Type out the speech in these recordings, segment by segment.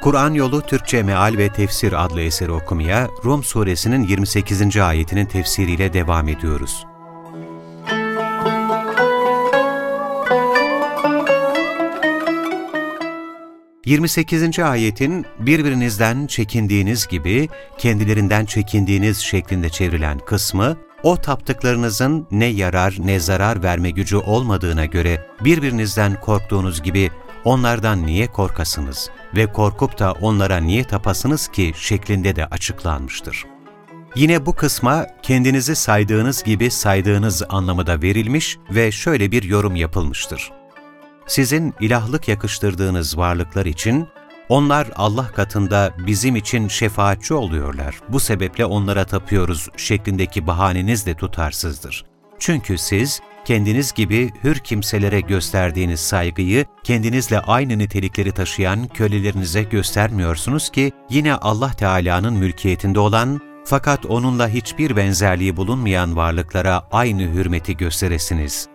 Kur'an Yolu Türkçe Meal ve Tefsir adlı eseri okumaya Rum suresinin 28. ayetinin tefsiriyle devam ediyoruz. ...28. ayetin birbirinizden çekindiğiniz gibi kendilerinden çekindiğiniz şeklinde çevrilen kısmı o taptıklarınızın ne yarar ne zarar verme gücü olmadığına göre birbirinizden korktuğunuz gibi onlardan niye korkasınız ve korkup da onlara niye tapasınız ki şeklinde de açıklanmıştır. Yine bu kısma kendinizi saydığınız gibi saydığınız anlamı da verilmiş ve şöyle bir yorum yapılmıştır. Sizin ilahlık yakıştırdığınız varlıklar için onlar Allah katında bizim için şefaatçi oluyorlar. Bu sebeple onlara tapıyoruz şeklindeki bahaneniz de tutarsızdır. Çünkü siz kendiniz gibi hür kimselere gösterdiğiniz saygıyı kendinizle aynı nitelikleri taşıyan kölelerinize göstermiyorsunuz ki yine Allah Teala'nın mülkiyetinde olan fakat onunla hiçbir benzerliği bulunmayan varlıklara aynı hürmeti gösteresiniz.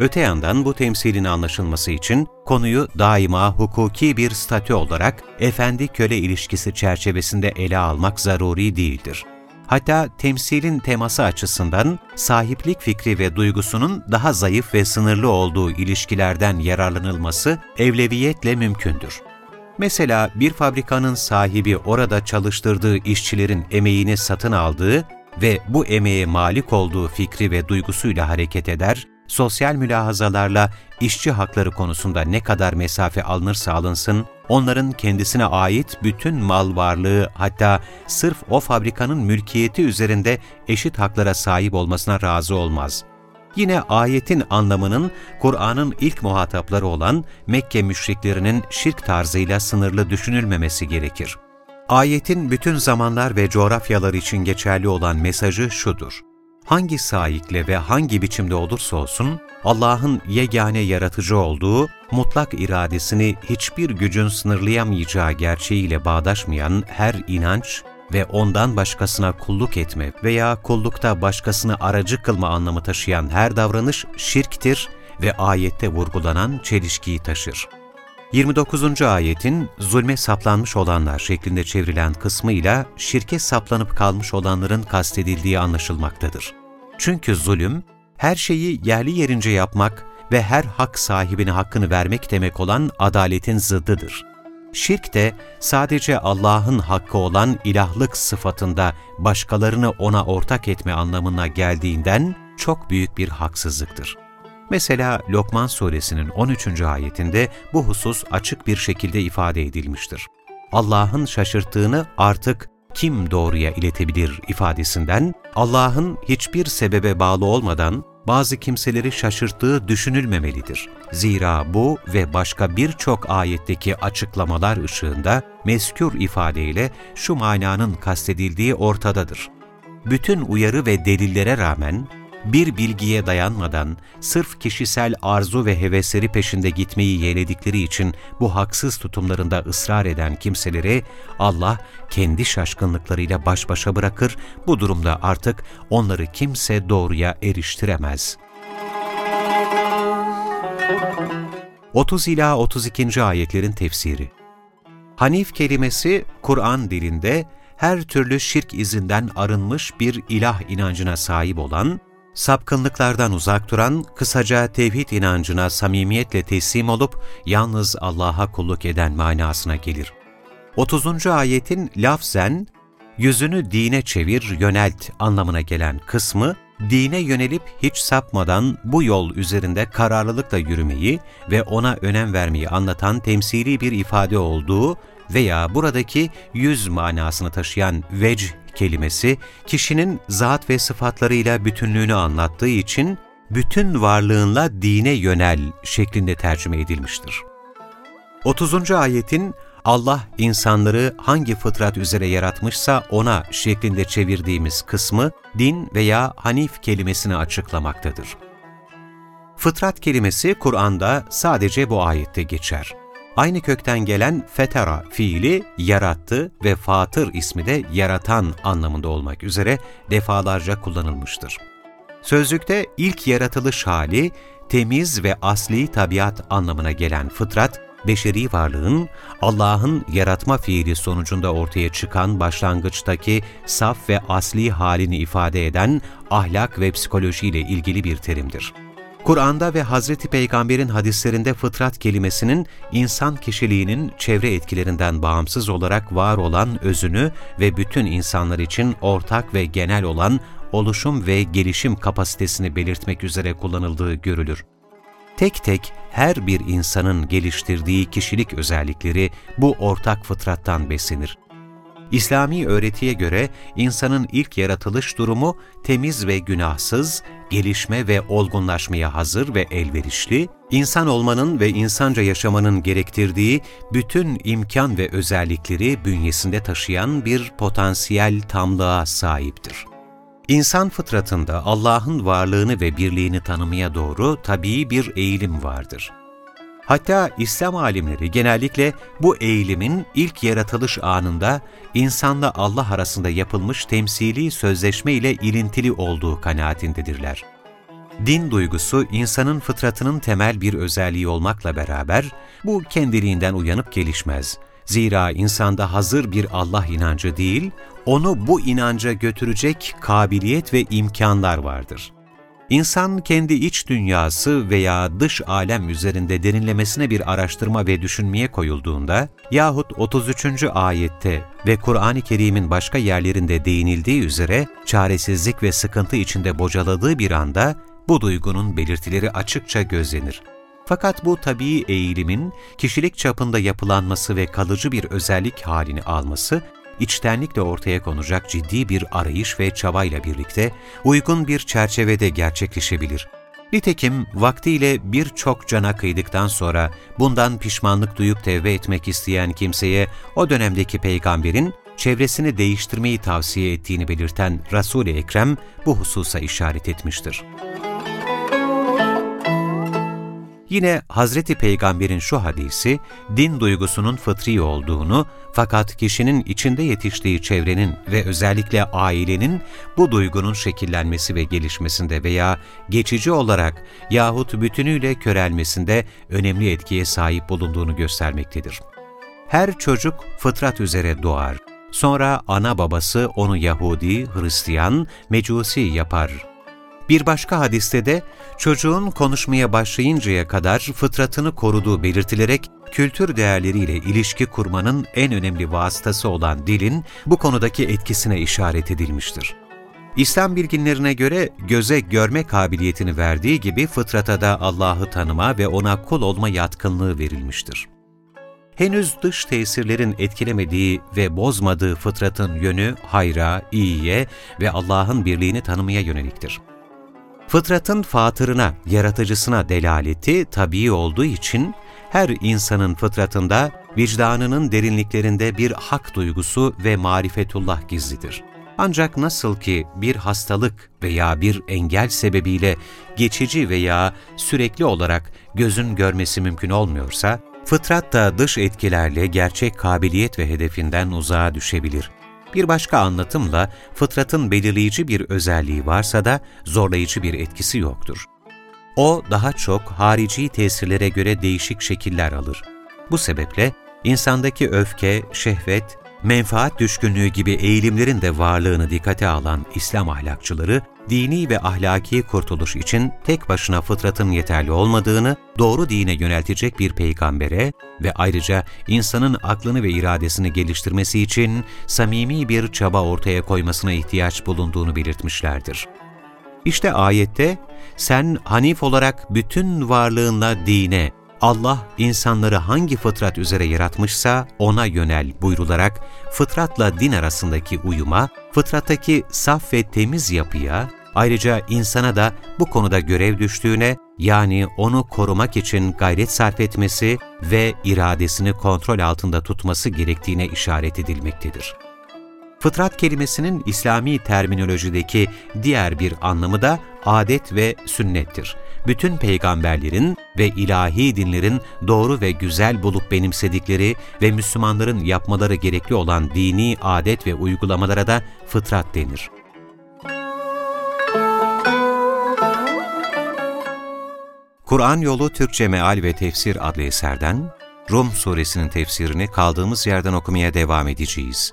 Öte yandan bu temsilin anlaşılması için konuyu daima hukuki bir statü olarak efendi-köle ilişkisi çerçevesinde ele almak zaruri değildir. Hatta temsilin teması açısından sahiplik fikri ve duygusunun daha zayıf ve sınırlı olduğu ilişkilerden yararlanılması evleviyetle mümkündür. Mesela bir fabrikanın sahibi orada çalıştırdığı işçilerin emeğini satın aldığı ve bu emeğe malik olduğu fikri ve duygusuyla hareket eder, sosyal mülahazalarla işçi hakları konusunda ne kadar mesafe alınırsa alınsın, onların kendisine ait bütün mal varlığı hatta sırf o fabrikanın mülkiyeti üzerinde eşit haklara sahip olmasına razı olmaz. Yine ayetin anlamının Kur'an'ın ilk muhatapları olan Mekke müşriklerinin şirk tarzıyla sınırlı düşünülmemesi gerekir. Ayetin bütün zamanlar ve coğrafyalar için geçerli olan mesajı şudur hangi sahikle ve hangi biçimde olursa olsun, Allah'ın yegane yaratıcı olduğu, mutlak iradesini hiçbir gücün sınırlayamayacağı gerçeğiyle bağdaşmayan her inanç ve ondan başkasına kulluk etme veya kullukta başkasını aracı kılma anlamı taşıyan her davranış şirktir ve ayette vurgulanan çelişkiyi taşır. 29. ayetin zulme saplanmış olanlar şeklinde çevrilen kısmıyla şirke saplanıp kalmış olanların kastedildiği anlaşılmaktadır. Çünkü zulüm, her şeyi yerli yerince yapmak ve her hak sahibine hakkını vermek demek olan adaletin zıddıdır. Şirk de sadece Allah'ın hakkı olan ilahlık sıfatında başkalarını ona ortak etme anlamına geldiğinden çok büyük bir haksızlıktır. Mesela Lokman suresinin 13. ayetinde bu husus açık bir şekilde ifade edilmiştir. Allah'ın şaşırttığını artık kim doğruya iletebilir ifadesinden Allah'ın hiçbir sebebe bağlı olmadan bazı kimseleri şaşırttığı düşünülmemelidir. Zira bu ve başka birçok ayetteki açıklamalar ışığında meskür ifadeyle şu mananın kastedildiği ortadadır. Bütün uyarı ve delillere rağmen bir bilgiye dayanmadan sırf kişisel arzu ve hevesleri peşinde gitmeyi yeğledikleri için bu haksız tutumlarında ısrar eden kimseleri Allah kendi şaşkınlıklarıyla baş başa bırakır, bu durumda artık onları kimse doğruya eriştiremez. 30 ila 32. ayetlerin tefsiri Hanif kelimesi Kur'an dilinde her türlü şirk izinden arınmış bir ilah inancına sahip olan, sapkınlıklardan uzak duran, kısaca tevhid inancına samimiyetle teslim olup yalnız Allah'a kulluk eden manasına gelir. 30. ayetin lafzen, yüzünü dine çevir, yönelt anlamına gelen kısmı, dine yönelip hiç sapmadan bu yol üzerinde kararlılıkla yürümeyi ve ona önem vermeyi anlatan temsili bir ifade olduğu veya buradaki yüz manasını taşıyan vecih kelimesi kişinin zat ve sıfatlarıyla bütünlüğünü anlattığı için bütün varlığınla dine yönel şeklinde tercüme edilmiştir. 30. ayetin Allah insanları hangi fıtrat üzere yaratmışsa ona şeklinde çevirdiğimiz kısmı din veya hanif kelimesini açıklamaktadır. Fıtrat kelimesi Kur'an'da sadece bu ayette geçer. Aynı kökten gelen fetera fiili yarattı ve fatır ismi de yaratan anlamında olmak üzere defalarca kullanılmıştır. Sözlükte ilk yaratılış hali, temiz ve asli tabiat anlamına gelen fıtrat, beşeri varlığın Allah'ın yaratma fiili sonucunda ortaya çıkan başlangıçtaki saf ve asli halini ifade eden ahlak ve psikolojiyle ilgili bir terimdir. Kur'an'da ve Hazreti Peygamber'in hadislerinde fıtrat kelimesinin insan kişiliğinin çevre etkilerinden bağımsız olarak var olan özünü ve bütün insanlar için ortak ve genel olan oluşum ve gelişim kapasitesini belirtmek üzere kullanıldığı görülür. Tek tek her bir insanın geliştirdiği kişilik özellikleri bu ortak fıtrattan beslenir. İslami öğretiye göre insanın ilk yaratılış durumu temiz ve günahsız, gelişme ve olgunlaşmaya hazır ve elverişli, insan olmanın ve insanca yaşamanın gerektirdiği bütün imkan ve özellikleri bünyesinde taşıyan bir potansiyel tamlığa sahiptir. İnsan fıtratında Allah'ın varlığını ve birliğini tanımaya doğru tabii bir eğilim vardır. Hatta İslam alimleri genellikle bu eğilimin ilk yaratılış anında insanla Allah arasında yapılmış temsili sözleşme ile ilintili olduğu kanaatindedirler. Din duygusu insanın fıtratının temel bir özelliği olmakla beraber bu kendiliğinden uyanıp gelişmez. Zira insanda hazır bir Allah inancı değil, onu bu inanca götürecek kabiliyet ve imkanlar vardır. İnsan kendi iç dünyası veya dış alem üzerinde derinlemesine bir araştırma ve düşünmeye koyulduğunda yahut 33. ayette ve Kur'an-ı Kerim'in başka yerlerinde değinildiği üzere çaresizlik ve sıkıntı içinde bocaladığı bir anda bu duygunun belirtileri açıkça gözlenir. Fakat bu tabii eğilimin kişilik çapında yapılanması ve kalıcı bir özellik halini alması içtenlikle ortaya konacak ciddi bir arayış ve çabayla birlikte uygun bir çerçevede gerçekleşebilir. Nitekim vaktiyle birçok cana kıydıktan sonra bundan pişmanlık duyup tevbe etmek isteyen kimseye o dönemdeki peygamberin çevresini değiştirmeyi tavsiye ettiğini belirten Resul-i Ekrem bu hususa işaret etmiştir. Yine Hazreti Peygamber'in şu hadisi, din duygusunun fıtri olduğunu fakat kişinin içinde yetiştiği çevrenin ve özellikle ailenin bu duygunun şekillenmesi ve gelişmesinde veya geçici olarak yahut bütünüyle körelmesinde önemli etkiye sahip bulunduğunu göstermektedir. Her çocuk fıtrat üzere doğar. Sonra ana babası onu Yahudi, Hristiyan, Mecusi yapar bir başka hadiste de çocuğun konuşmaya başlayıncaya kadar fıtratını koruduğu belirtilerek kültür değerleriyle ilişki kurmanın en önemli vasıtası olan dilin bu konudaki etkisine işaret edilmiştir. İslam bilginlerine göre göze görme kabiliyetini verdiği gibi fıtrata da Allah'ı tanıma ve ona kul olma yatkınlığı verilmiştir. Henüz dış tesirlerin etkilemediği ve bozmadığı fıtratın yönü hayra, iyiye ve Allah'ın birliğini tanımaya yöneliktir. Fıtratın fatırına, yaratıcısına delaleti tabii olduğu için her insanın fıtratında, vicdanının derinliklerinde bir hak duygusu ve marifetullah gizlidir. Ancak nasıl ki bir hastalık veya bir engel sebebiyle geçici veya sürekli olarak gözün görmesi mümkün olmuyorsa, fıtrat da dış etkilerle gerçek kabiliyet ve hedefinden uzağa düşebilir. Bir başka anlatımla fıtratın belirleyici bir özelliği varsa da zorlayıcı bir etkisi yoktur. O daha çok harici tesirlere göre değişik şekiller alır. Bu sebeple insandaki öfke, şehvet, menfaat düşkünlüğü gibi eğilimlerin de varlığını dikkate alan İslam ahlakçıları, dini ve ahlaki kurtuluş için tek başına fıtratın yeterli olmadığını, doğru dine yöneltecek bir peygambere ve ayrıca insanın aklını ve iradesini geliştirmesi için samimi bir çaba ortaya koymasına ihtiyaç bulunduğunu belirtmişlerdir. İşte ayette, sen Hanif olarak bütün varlığınla dine, Allah insanları hangi fıtrat üzere yaratmışsa ona yönel buyrularak fıtratla din arasındaki uyuma, fıtrattaki saf ve temiz yapıya, Ayrıca insana da bu konuda görev düştüğüne, yani onu korumak için gayret sarf etmesi ve iradesini kontrol altında tutması gerektiğine işaret edilmektedir. Fıtrat kelimesinin İslami terminolojideki diğer bir anlamı da adet ve sünnettir. Bütün peygamberlerin ve ilahi dinlerin doğru ve güzel bulup benimsedikleri ve Müslümanların yapmaları gerekli olan dini adet ve uygulamalara da fıtrat denir. Kur'an Yolu Türkçe Meal ve Tefsir adlı eserden Rum suresinin tefsirini kaldığımız yerden okumaya devam edeceğiz.